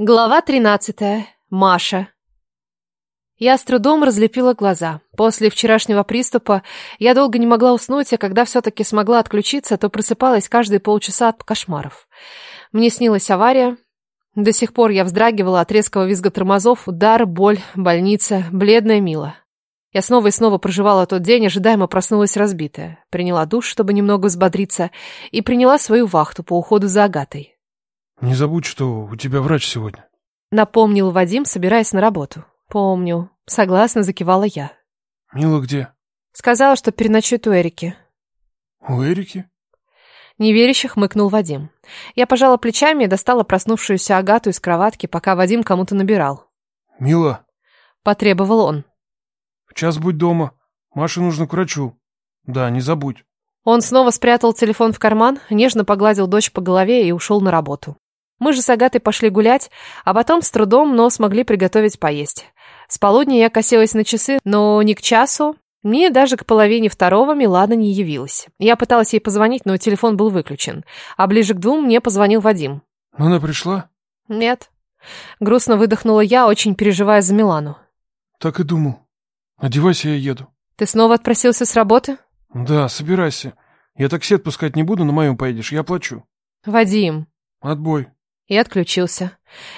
Глава 13. Маша. Я с трудом разлепила глаза. После вчерашнего приступа я долго не могла уснуть, а когда все-таки смогла отключиться, то просыпалась каждые полчаса от кошмаров. Мне снилась авария. До сих пор я вздрагивала от резкого визга тормозов, удар, боль, больница, бледная Мила. Я снова и снова проживала тот день, ожидаемо проснулась разбитая. Приняла душ, чтобы немного взбодриться, и приняла свою вахту по уходу за Агатой. Не забудь, что у тебя врач сегодня. Напомнил Вадим, собираясь на работу. Помню. Согласно закивала я. Мила где? Сказала, что переночует у Эрики. У Эрики? Неверяще хмыкнул Вадим. Я пожала плечами и достала проснувшуюся Агату из кроватки, пока Вадим кому-то набирал. Мила, Потребовал он. в час будь дома. Маше нужно к врачу. Да, не забудь. Он снова спрятал телефон в карман, нежно погладил дочь по голове и ушел на работу. Мы же с Агатой пошли гулять, а потом с трудом, но смогли приготовить поесть. С полудня я косилась на часы, но не к часу. Мне даже к половине второго Милана не явилась. Я пыталась ей позвонить, но телефон был выключен. А ближе к двум мне позвонил Вадим. Она пришла? Нет. Грустно выдохнула я, очень переживая за Милану. Так и думал. Одевайся, я еду. Ты снова отпросился с работы? Да, собирайся. Я такси отпускать не буду, на моем поедешь, я плачу. Вадим. Отбой. И отключился.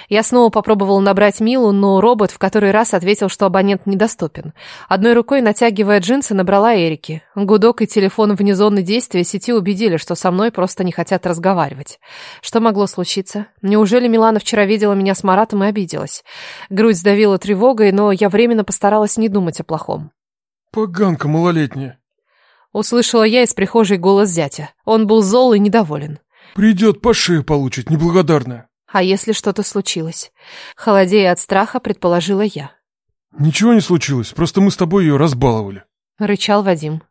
Я снова попробовала набрать Милу, но робот в который раз ответил, что абонент недоступен. Одной рукой, натягивая джинсы, набрала Эрики. Гудок и телефон вне зоны действия сети убедили, что со мной просто не хотят разговаривать. Что могло случиться? Неужели Милана вчера видела меня с Маратом и обиделась? Грудь сдавила тревогой, но я временно постаралась не думать о плохом. Поганка малолетняя. Услышала я из прихожей голос зятя. Он был зол и недоволен. Придет по шее получит, неблагодарная. А если что-то случилось? Холодея от страха, предположила я. Ничего не случилось, просто мы с тобой ее разбаловали. Рычал Вадим.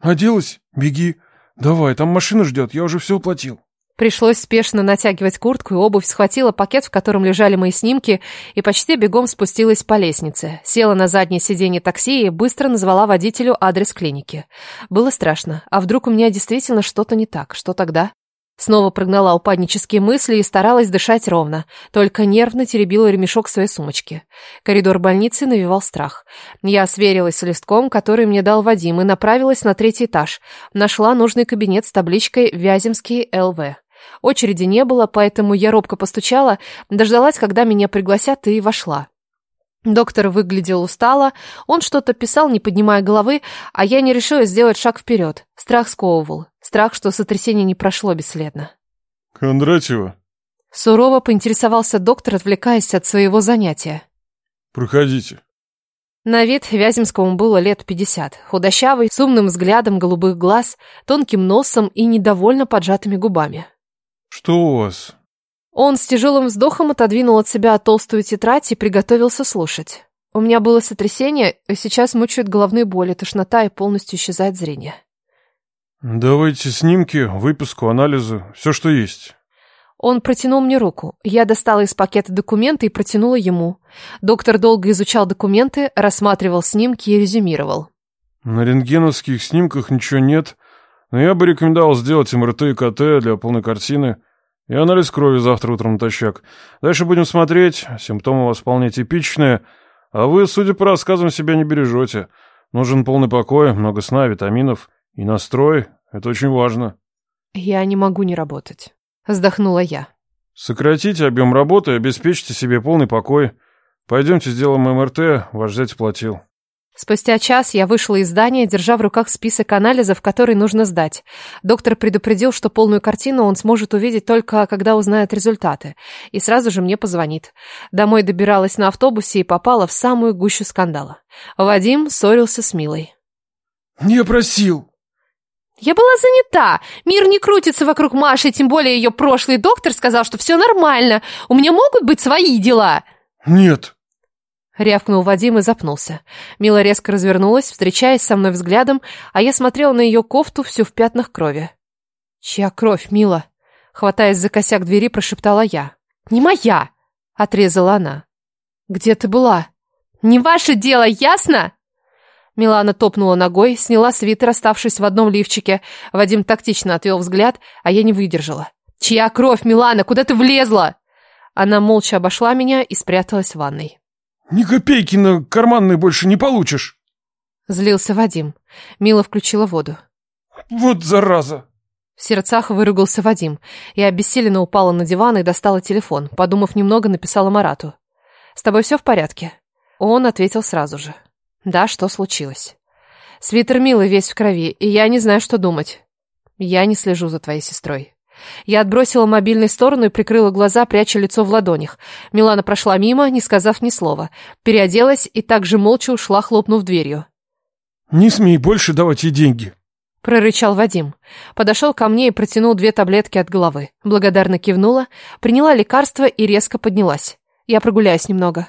Оделась? Беги. Давай, там машина ждет, я уже все оплатил. Пришлось спешно натягивать куртку и обувь, схватила пакет, в котором лежали мои снимки, и почти бегом спустилась по лестнице. Села на заднее сиденье такси и быстро назвала водителю адрес клиники. Было страшно. А вдруг у меня действительно что-то не так? Что тогда? Снова прогнала упаднические мысли и старалась дышать ровно, только нервно теребила ремешок своей сумочки. Коридор больницы навевал страх. Я сверилась с листком, который мне дал Вадим, и направилась на третий этаж. Нашла нужный кабинет с табличкой «Вяземский ЛВ». Очереди не было, поэтому я робко постучала, дождалась, когда меня пригласят, и вошла. Доктор выглядел устало, он что-то писал, не поднимая головы, а я не решилась сделать шаг вперед. Страх сковывал. Страх, что сотрясение не прошло бесследно. Кондратьева, Сурово поинтересовался доктор, отвлекаясь от своего занятия. проходите. На вид Вяземскому было лет пятьдесят. Худощавый, с умным взглядом голубых глаз, тонким носом и недовольно поджатыми губами. Что у вас? Он с тяжелым вздохом отодвинул от себя толстую тетрадь и приготовился слушать. У меня было сотрясение, и сейчас мучают головные боли, тошнота и полностью исчезает зрение. Давайте снимки, выписку, анализы, все, что есть. Он протянул мне руку. Я достала из пакета документы и протянула ему. Доктор долго изучал документы, рассматривал снимки и резюмировал. На рентгеновских снимках ничего нет, но я бы рекомендовал сделать МРТ и КТ для полной картины и анализ крови завтра утром натощак. Дальше будем смотреть, симптомы у вас вполне типичные, а вы, судя по рассказам, себя не бережете. Нужен полный покой, много сна, витаминов и настрой. Это очень важно. Я не могу не работать. Вздохнула я. Сократите объем работы и обеспечьте себе полный покой. Пойдемте сделаем МРТ, ваш зять платил. Спустя час я вышла из здания, держа в руках список анализов, который нужно сдать. Доктор предупредил, что полную картину он сможет увидеть только когда узнает результаты, и сразу же мне позвонит. Домой добиралась на автобусе и попала в самую гущу скандала. Вадим ссорился с Милой. «Не просил!» Я была занята. Мир не крутится вокруг Маши, тем более ее прошлый доктор сказал, что все нормально. У меня могут быть свои дела. «Нет!» Рявкнул Вадим и запнулся. Мила резко развернулась, встречаясь со мной взглядом, а я смотрела на ее кофту всю в пятнах крови. «Чья кровь, Мила?» Хватаясь за косяк двери, прошептала я. «Не моя!» — отрезала она. «Где ты была?» «Не ваше дело, ясно?» Милана топнула ногой, сняла свитер, оставшись в одном лифчике. Вадим тактично отвел взгляд, а я не выдержала. «Чья кровь, Милана? Куда ты влезла?» Она молча обошла меня и спряталась в ванной. «Ни копейки на карманные больше не получишь!» Злился Вадим. Мила включила воду. «Вот зараза!» В сердцах выругался Вадим. Я обессиленно упала на диван и достала телефон. Подумав немного, написала Марату. «С тобой все в порядке?» Он ответил сразу же. «Да, что случилось?» «Свитер Милы весь в крови, и я не знаю, что думать. Я не слежу за твоей сестрой». Я отбросила мобильный в сторону и прикрыла глаза, пряча лицо в ладонях. Милана прошла мимо, не сказав ни слова. Переоделась и также молча ушла, хлопнув дверью. «Не смей больше давать ей деньги», — прорычал Вадим. Подошел ко мне и протянул две таблетки от головы. Благодарно кивнула, приняла лекарство и резко поднялась. Я прогуляюсь немного.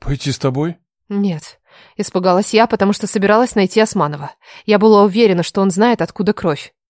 «Пойти с тобой?» «Нет». Испугалась я, потому что собиралась найти Османова. Я была уверена, что он знает, откуда кровь.